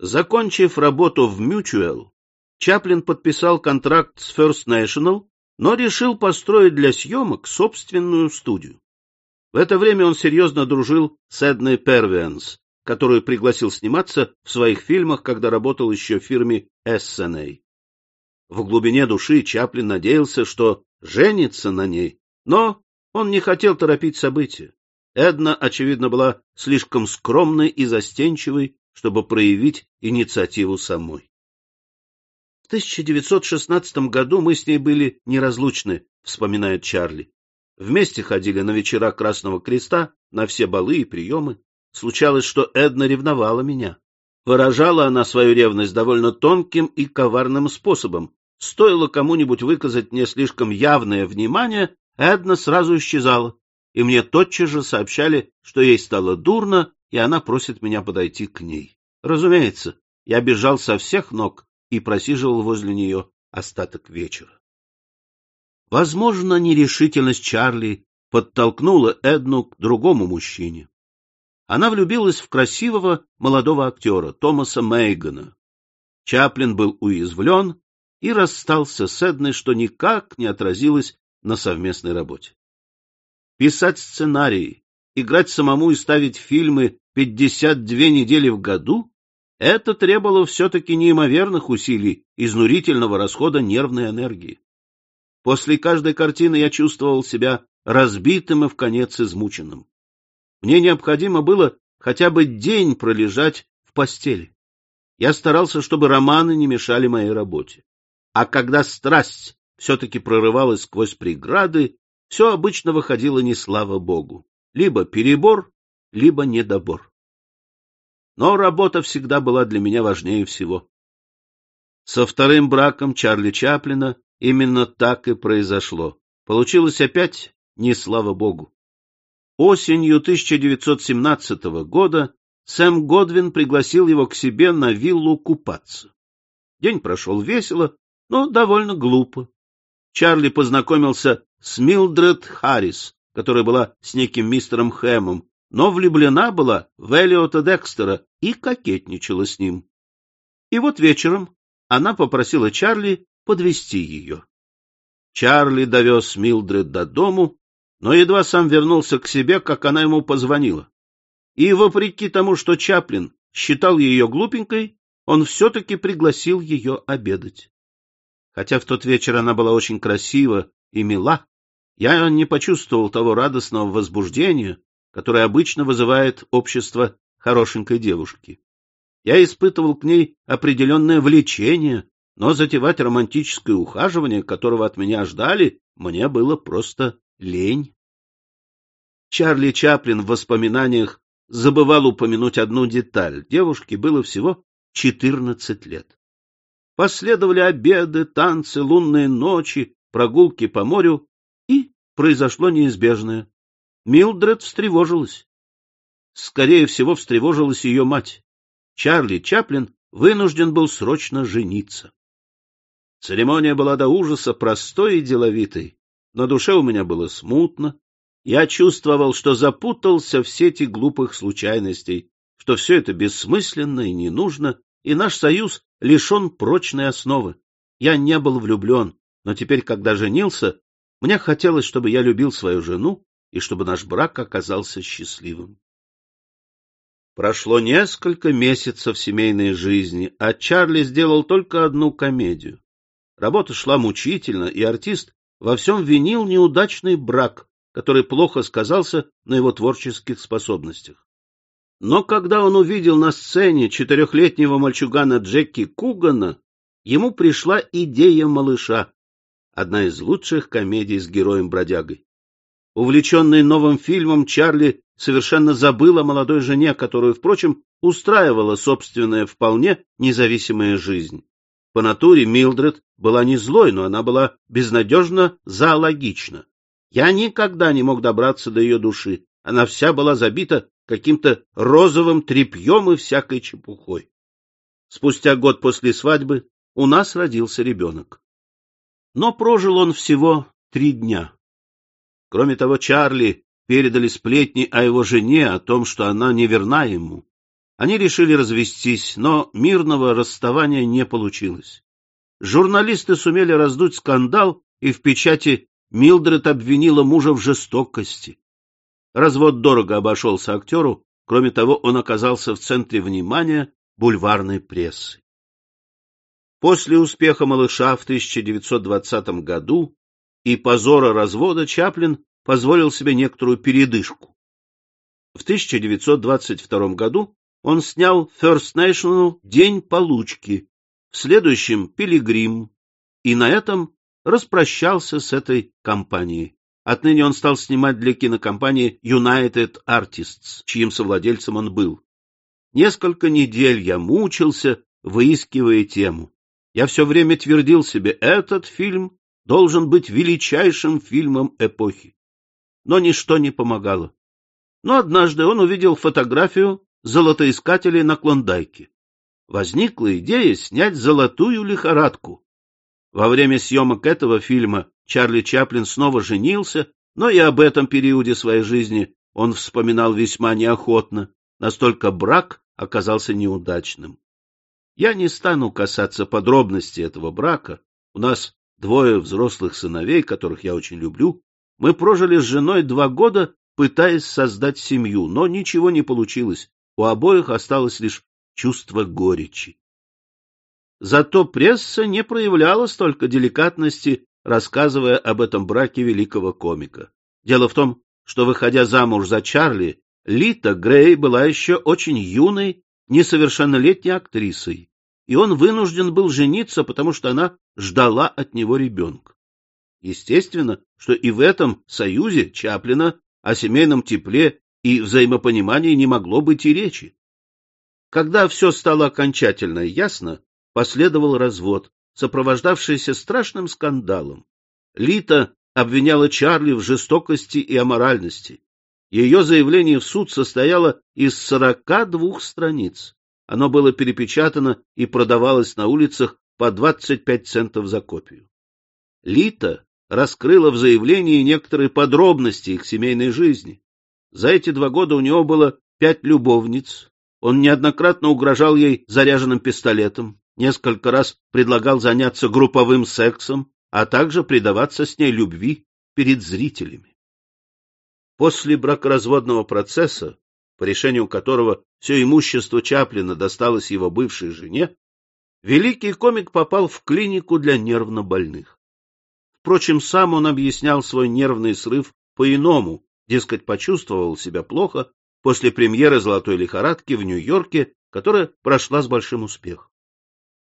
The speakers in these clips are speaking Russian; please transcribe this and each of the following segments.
Закончив работу в Mutual, Чаплин подписал контракт с First National, но решил построить для съемок собственную студию. В это время он серьезно дружил с Эдной Первианс, которую пригласил сниматься в своих фильмах, когда работал еще в фирме SNA. В глубине души Чаплин надеялся, что женится на ней, но он не хотел торопить события. Эдна, очевидно, была слишком скромной и застенчивой, чтобы проявить инициативу самой. В 1916 году мы с ней были неразлучны, вспоминает Чарли. Вместе ходили на вечера Красного Креста, на все балы и приемы. Случалось, что Эдна ревновала меня. Выражала она свою ревность довольно тонким и коварным способом. Стоило кому-нибудь выказать мне слишком явное внимание, Эдна сразу исчезала, и мне тотчас же сообщали, что ей стало дурно, и она просит меня подойти к ней. Разумеется, я бежал со всех ног и просиживал возле нее остаток вечера. Возможно, нерешительность Чарли подтолкнула Эдну к другому мужчине. Она влюбилась в красивого молодого актера Томаса Мейгана. Чаплин был уязвлен и расстался с Эдной, что никак не отразилось на совместной работе. Писать сценарии, играть самому и ставить фильмы 52 недели в году — это требовало все-таки неимоверных усилий, изнурительного расхода нервной энергии. После каждой картины я чувствовал себя разбитым и в конец измученным. Мне необходимо было хотя бы день пролежать в постели. Я старался, чтобы романы не мешали моей работе. А когда страсть все-таки прорывалась сквозь преграды, все обычно выходило не слава богу. Либо перебор, либо недобор. Но работа всегда была для меня важнее всего. Со вторым браком Чарли Чаплина Именно так и произошло. Получилось опять не слава богу. Осенью 1917 года Сэм Годвин пригласил его к себе на виллу купаться. День прошел весело, но довольно глупо. Чарли познакомился с Милдред Харрис, которая была с неким мистером Хэмом, но влюблена была в Элиота Декстера и кокетничала с ним. И вот вечером она попросила Чарли подвести ее. Чарли довез Милдред до дому, но едва сам вернулся к себе, как она ему позвонила. И, вопреки тому, что Чаплин считал ее глупенькой, он все-таки пригласил ее обедать. Хотя в тот вечер она была очень красива и мила, я не почувствовал того радостного возбуждения, которое обычно вызывает общество хорошенькой девушки. Я испытывал к ней определенное влечение, но затевать романтическое ухаживание, которого от меня ждали, мне было просто лень. Чарли Чаплин в воспоминаниях забывал упомянуть одну деталь. Девушке было всего четырнадцать лет. Последовали обеды, танцы, лунные ночи, прогулки по морю, произошло неизбежное. Милдред встревожилась. Скорее всего, встревожилась ее мать. Чарли Чаплин вынужден был срочно жениться. Церемония была до ужаса простой и деловитой. На душе у меня было смутно. Я чувствовал, что запутался в сети глупых случайностей, что все это бессмысленно и не нужно, и наш союз лишен прочной основы. Я не был влюблен, но теперь, когда женился, мне хотелось, чтобы я любил свою жену и чтобы наш брак оказался счастливым. Прошло несколько месяцев семейной жизни, а Чарли сделал только одну комедию. Работа шла мучительно, и артист во всем винил неудачный брак, который плохо сказался на его творческих способностях. Но когда он увидел на сцене четырехлетнего мальчугана Джеки Кугана, ему пришла идея малыша, одна из лучших комедий с героем-бродягой. Увлеченный новым фильмом, Чарли совершенно забыл о молодой жене, которую, впрочем, устраивала собственная вполне независимая жизнь. По натуре Милдред была не злой, но она была безнадежно зоологична. Я никогда не мог добраться до ее души. Она вся была забита каким-то розовым тряпьем и всякой чепухой. Спустя год после свадьбы у нас родился ребенок. Но прожил он всего три дня. Кроме того, Чарли передали сплетни о его жене, о том, что она неверна ему. Они решили развестись, но мирного расставания не получилось. Журналисты сумели раздуть скандал, и в печати Милдред обвинила мужа в жестокости. Развод дорого обошелся актеру, кроме того, он оказался в центре внимания бульварной прессы. После успеха «Малыша» в 1920 году и позора развода Чаплин позволил себе некоторую передышку. В 1922 году он снял First National «День получки», в следующем «Пилигрим», и на этом распрощался с этой компанией. Отныне он стал снимать для кинокомпании United Artists, чьим совладельцем он был. Несколько недель я мучился, выискивая тему. Я все время твердил себе, этот фильм должен быть величайшим фильмом эпохи. Но ничто не помогало. Но однажды он увидел фотографию золотоискателей на Клондайке. Возникла идея снять «Золотую лихорадку». Во время съемок этого фильма Чарли Чаплин снова женился, но и об этом периоде своей жизни он вспоминал весьма неохотно, настолько брак оказался неудачным. Я не стану касаться подробностей этого брака. У нас двое взрослых сыновей, которых я очень люблю. Мы прожили с женой два года, пытаясь создать семью, но ничего не получилось. У обоих осталось лишь чувство горечи. Зато пресса не проявляла столько деликатности, рассказывая об этом браке великого комика. Дело в том, что, выходя замуж за Чарли, Лита Грей была еще очень юной, несовершеннолетней актрисой, и он вынужден был жениться, потому что она ждала от него ребенка. Естественно, что и в этом союзе Чаплина о семейном тепле и взаимопонимании не могло быть и речи. Когда все стало окончательно ясно, последовал развод, сопровождавшийся страшным скандалом. Лита обвиняла Чарли в жестокости и аморальности. Ее заявление в суд состояло из сорока двух страниц. Оно было перепечатано и продавалось на улицах по 25 центов за копию. Лита раскрыла в заявлении некоторые подробности их семейной жизни. За эти два года у него было пять любовниц. Он неоднократно угрожал ей заряженным пистолетом, несколько раз предлагал заняться групповым сексом, а также предаваться с ней любви перед зрителями. После бракоразводного процесса, по решению которого все имущество Чаплина досталось его бывшей жене, великий комик попал в клинику для нервнобольных. Впрочем, сам он объяснял свой нервный срыв по-иному, дескать, почувствовал себя плохо после премьеры «Золотой лихорадки» в Нью-Йорке, которая прошла с большим успехом.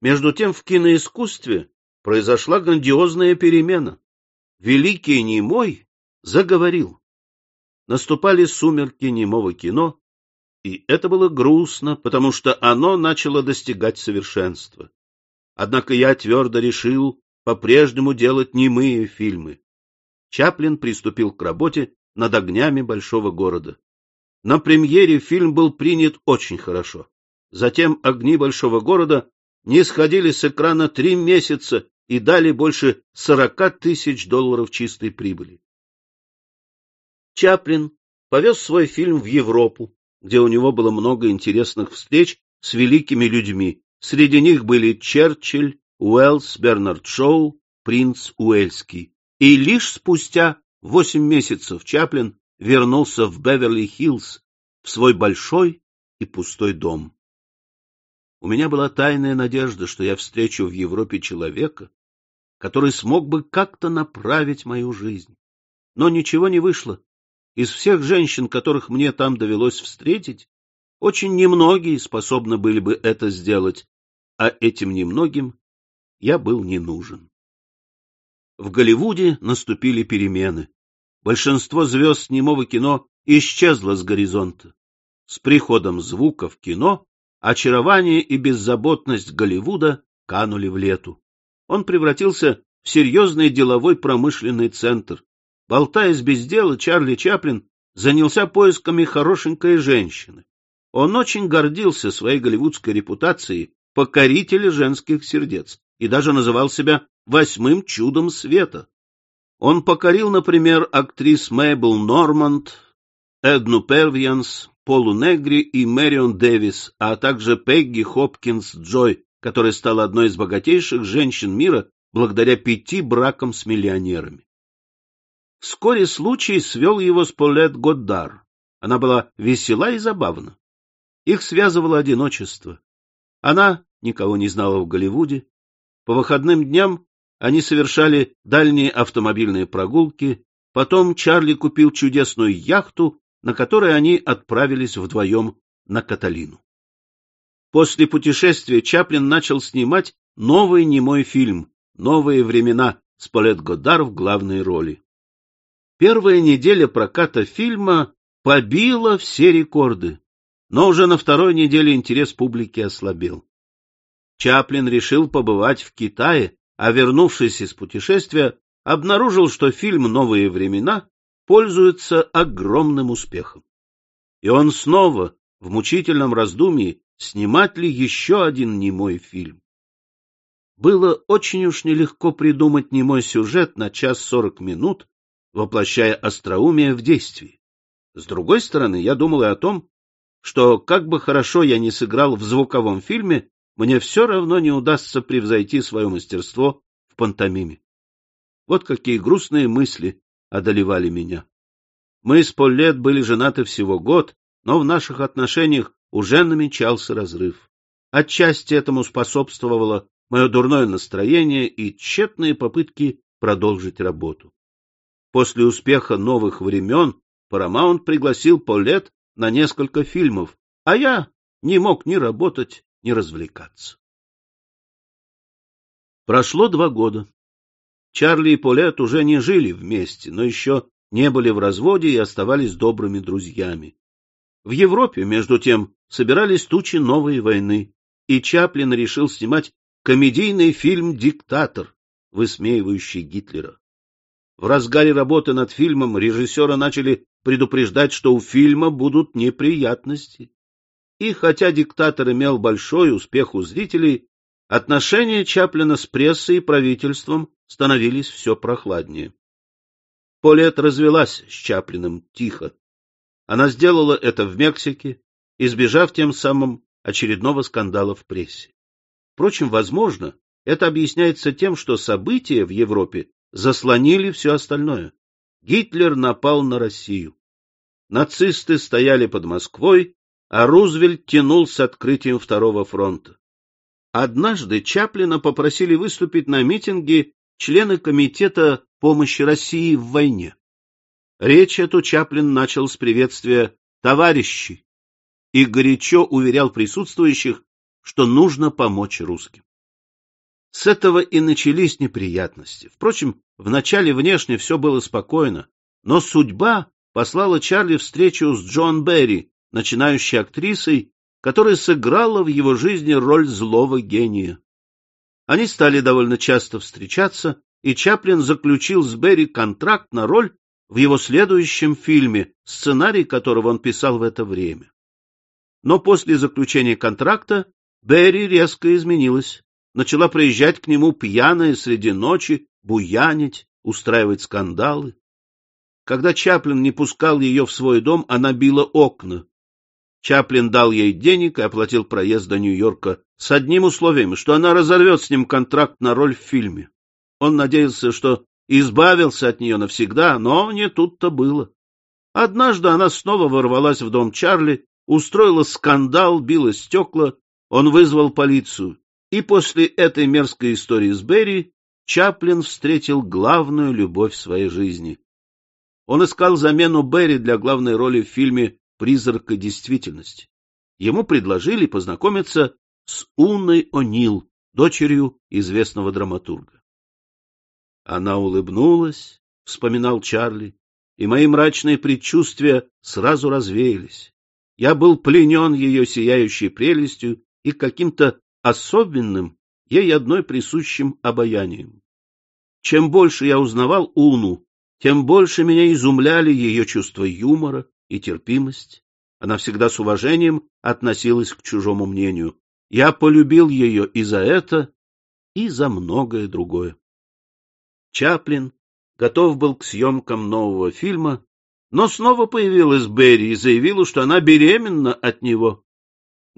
Между тем в киноискусстве произошла грандиозная перемена. Великий немой заговорил. Наступали сумерки немого кино, и это было грустно, потому что оно начало достигать совершенства. Однако я твердо решил по-прежнему делать немые фильмы. Чаплин приступил к работе над огнями большого города. На премьере фильм был принят очень хорошо. Затем огни большого города не сходили с экрана три месяца и дали больше сорока тысяч долларов чистой прибыли. Чаплин повез свой фильм в Европу, где у него было много интересных встреч с великими людьми. Среди них были Черчилль, Уэллс, Бернард Шоу, принц Уэльский. И лишь спустя восемь месяцев Чаплин вернулся в Беверли-Хиллз, в свой большой и пустой дом. У меня была тайная надежда, что я встречу в Европе человека, который смог бы как-то направить мою жизнь. Но ничего не вышло. Из всех женщин, которых мне там довелось встретить, очень немногие способны были бы это сделать, а этим немногим я был не нужен. В Голливуде наступили перемены. Большинство звезд немого кино исчезло с горизонта. С приходом звука в кино очарование и беззаботность Голливуда канули в лету. Он превратился в серьезный деловой промышленный центр. Болтаясь без дела, Чарли Чаплин занялся поисками хорошенькой женщины. Он очень гордился своей голливудской репутацией покорителя женских сердец и даже называл себя восьмым чудом света. Он покорил, например, актрис Мэйбл Норманд, Эдну Первианс, Полу Негри и Мэрион Дэвис, а также Пегги Хопкинс Джой, которая стала одной из богатейших женщин мира благодаря пяти бракам с миллионерами. Вскоре случай свел его с Полет Годдар. Она была весела и забавна. Их связывало одиночество. Она никого не знала в Голливуде. По выходным дням они совершали дальние автомобильные прогулки. Потом Чарли купил чудесную яхту, на которой они отправились вдвоем на Каталину. После путешествия Чаплин начал снимать новый немой фильм «Новые времена» с Полет Годдар в главной роли. Первая неделя проката фильма побила все рекорды, но уже на второй неделе интерес публики ослабел. Чаплин решил побывать в Китае, а вернувшись из путешествия, обнаружил, что фильм «Новые времена» пользуется огромным успехом. И он снова в мучительном раздумье, снимать ли еще один немой фильм. Было очень уж нелегко придумать немой сюжет на час сорок минут, воплощая остроумие в действии. С другой стороны, я думал и о том, что как бы хорошо я ни сыграл в звуковом фильме, мне все равно не удастся превзойти свое мастерство в пантомиме. Вот какие грустные мысли одолевали меня. Мы с Поллет были женаты всего год, но в наших отношениях уже намечался разрыв. Отчасти этому способствовало мое дурное настроение и тщетные попытки продолжить работу. После успеха новых времен Paramount пригласил Полет на несколько фильмов, а я не мог ни работать, ни развлекаться. Прошло два года. Чарли и Полет уже не жили вместе, но еще не были в разводе и оставались добрыми друзьями. В Европе, между тем, собирались тучи новой войны, и Чаплин решил снимать комедийный фильм «Диктатор», высмеивающий Гитлера. В разгаре работы над фильмом режиссера начали предупреждать, что у фильма будут неприятности. И хотя диктатор имел большой успех у зрителей, отношения Чаплина с прессой и правительством становились все прохладнее. Полет развелась с Чаплиным тихо. Она сделала это в Мексике, избежав тем самым очередного скандала в прессе. Впрочем, возможно, это объясняется тем, что события в Европе заслонили все остальное. Гитлер напал на Россию. Нацисты стояли под Москвой, а Рузвельт тянул с открытием Второго фронта. Однажды Чаплина попросили выступить на митинге члены Комитета помощи России в войне. Речь эту Чаплин начал с приветствия «товарищи» и горячо уверял присутствующих, что нужно помочь русским. С этого и начались неприятности. Впрочем, вначале внешне все было спокойно, но судьба послала Чарли встречу с Джон Берри, начинающей актрисой, которая сыграла в его жизни роль злого гения. Они стали довольно часто встречаться, и Чаплин заключил с Берри контракт на роль в его следующем фильме, сценарий которого он писал в это время. Но после заключения контракта Берри резко изменилась начала приезжать к нему пьяная среди ночи, буянить, устраивать скандалы. Когда Чаплин не пускал ее в свой дом, она била окна. Чаплин дал ей денег и оплатил проезд до Нью-Йорка с одним условием, что она разорвет с ним контракт на роль в фильме. Он надеялся, что избавился от нее навсегда, но не тут-то было. Однажды она снова ворвалась в дом Чарли, устроила скандал, била стекла, он вызвал полицию. И после этой мерзкой истории с Берри Чаплин встретил главную любовь своей жизни. Он искал замену Берри для главной роли в фильме «Призрак и действительность». Ему предложили познакомиться с Унной О'Нил, дочерью известного драматурга. Она улыбнулась, вспоминал Чарли, и мои мрачные предчувствия сразу развеялись. Я был пленен ее сияющей прелестью и каким-то особенным, ей одной присущим обаянием. Чем больше я узнавал Уну, тем больше меня изумляли ее чувство юмора и терпимость. Она всегда с уважением относилась к чужому мнению. Я полюбил ее и за это, и за многое другое. Чаплин готов был к съемкам нового фильма, Но снова появилась Берри и заявила, что она беременна от него.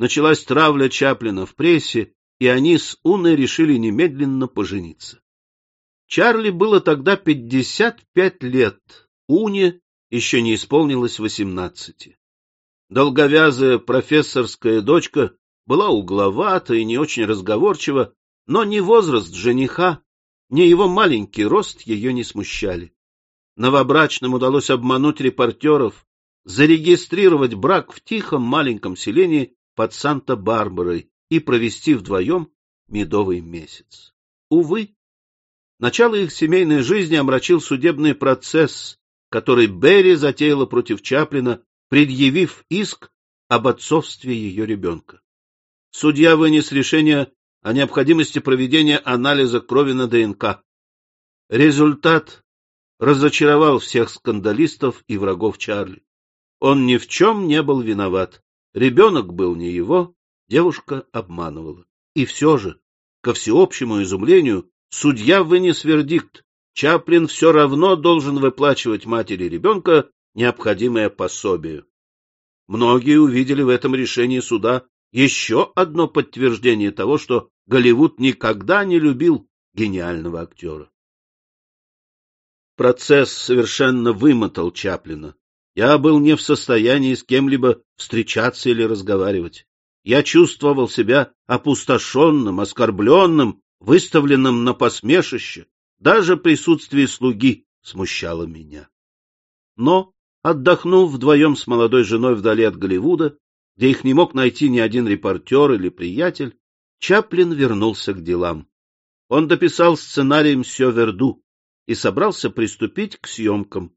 Началась травля Чаплина в прессе, и они с Уной решили немедленно пожениться. Чарли было тогда пятьдесят пять лет, Уне еще не исполнилось восемнадцати. Долговязая профессорская дочка была угловата и не очень разговорчива, но ни возраст жениха, ни его маленький рост ее не смущали. Новобрачным удалось обмануть репортеров, зарегистрировать брак в тихом маленьком селении под Санта-Барбарой и провести вдвоем медовый месяц. Увы, начало их семейной жизни омрачил судебный процесс, который Берри затеяла против Чаплина, предъявив иск об отцовстве ее ребенка. Судья вынес решение о необходимости проведения анализа крови на ДНК. Результат разочаровал всех скандалистов и врагов Чарли. Он ни в чем не был виноват. Ребенок был не его, девушка обманывала. И все же, ко всеобщему изумлению, судья вынес вердикт. Чаплин все равно должен выплачивать матери ребенка необходимое пособие. Многие увидели в этом решении суда еще одно подтверждение того, что Голливуд никогда не любил гениального актера. Процесс совершенно вымотал Чаплина. Я был не в состоянии с кем-либо встречаться или разговаривать. Я чувствовал себя опустошенным, оскорбленным, выставленным на посмешище. Даже присутствие слуги смущало меня. Но, отдохнув вдвоем с молодой женой вдали от Голливуда, где их не мог найти ни один репортер или приятель, Чаплин вернулся к делам. Он дописал сценарий «Мсье Верду» и собрался приступить к съемкам.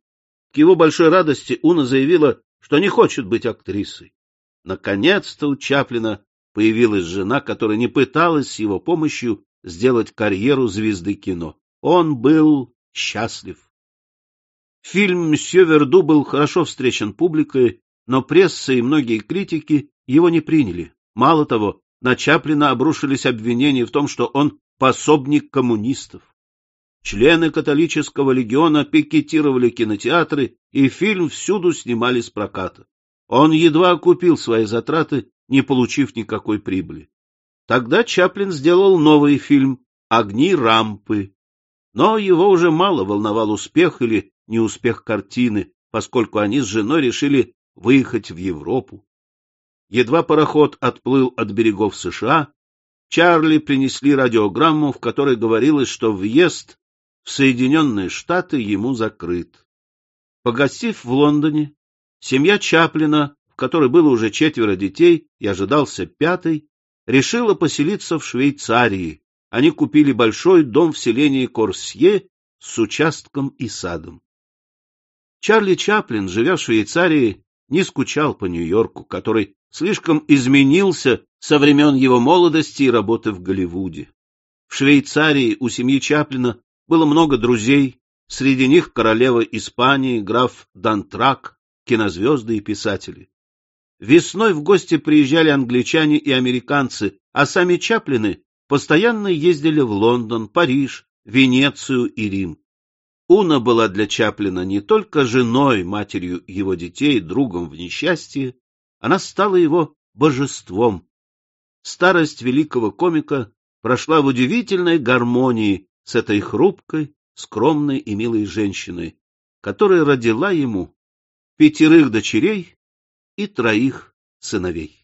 К его большой радости Уна заявила, что не хочет быть актрисой. Наконец-то у Чаплина появилась жена, которая не пыталась с его помощью сделать карьеру звезды кино. Он был счастлив. Фильм «Мсье Верду» был хорошо встречен публикой но пресса и многие критики его не приняли. Мало того, на Чаплина обрушились обвинения в том, что он пособник коммунистов. Члены католического легиона пикетировали кинотеатры, и фильм всюду снимали с проката. Он едва окупил свои затраты, не получив никакой прибыли. Тогда Чаплин сделал новый фильм «Огни рампы». Но его уже мало волновал успех или неуспех картины, поскольку они с женой решили выехать в Европу. Едва пароход отплыл от берегов США, Чарли принесли радиограмму, в которой говорилось, что въезд в Соединенные Штаты ему закрыт. Погостив в Лондоне, семья Чаплина, в которой было уже четверо детей и ожидался пятый, решила поселиться в Швейцарии. Они купили большой дом в селении Корсье с участком и садом. Чарли Чаплин, живя в Швейцарии, не скучал по Нью-Йорку, который слишком изменился со времен его молодости и работы в Голливуде. В Швейцарии у семьи Чаплина было много друзей, среди них королева Испании, граф Дантрак, кинозвезды и писатели. Весной в гости приезжали англичане и американцы, а сами Чаплины постоянно ездили в Лондон, Париж, Венецию и Рим. Уна была для Чаплина не только женой, матерью его детей, другом в несчастье, она стала его божеством. Старость великого комика прошла в удивительной гармонии с этой хрупкой, скромной и милой женщиной, которая родила ему пятерых дочерей и троих сыновей.